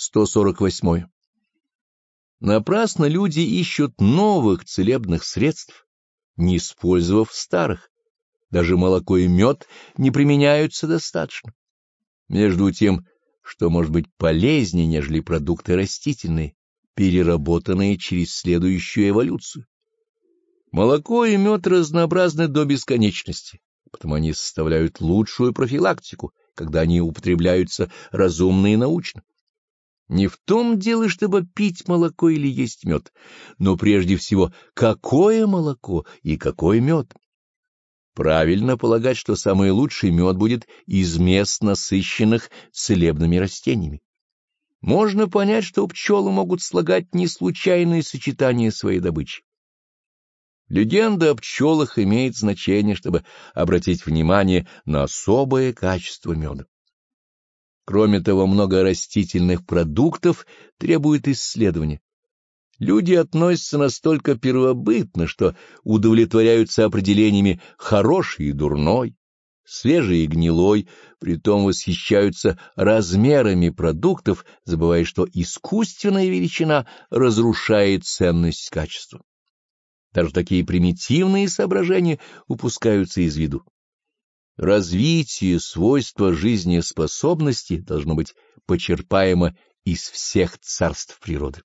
148. Напрасно люди ищут новых целебных средств, не использовав старых. Даже молоко и мед не применяются достаточно. Между тем, что может быть полезнее, нежели продукты растительные, переработанные через следующую эволюцию. Молоко и мед разнообразны до бесконечности, потому они составляют лучшую профилактику, когда они употребляются разумно и научно. Не в том дело, чтобы пить молоко или есть мед, но прежде всего, какое молоко и какой мед. Правильно полагать, что самый лучший мед будет из мест, насыщенных целебными растениями. Можно понять, что пчелы могут слагать неслучайные сочетания своей добычи. Легенда о пчелах имеет значение, чтобы обратить внимание на особое качество меда. Кроме того, много растительных продуктов требует исследования. Люди относятся настолько первобытно, что удовлетворяются определениями «хороший» и «дурной», «свежий» и «гнилой», притом восхищаются размерами продуктов, забывая, что искусственная величина разрушает ценность качества. Даже такие примитивные соображения упускаются из виду. Развитие свойства жизнеспособности должно быть почерпаемо из всех царств природы.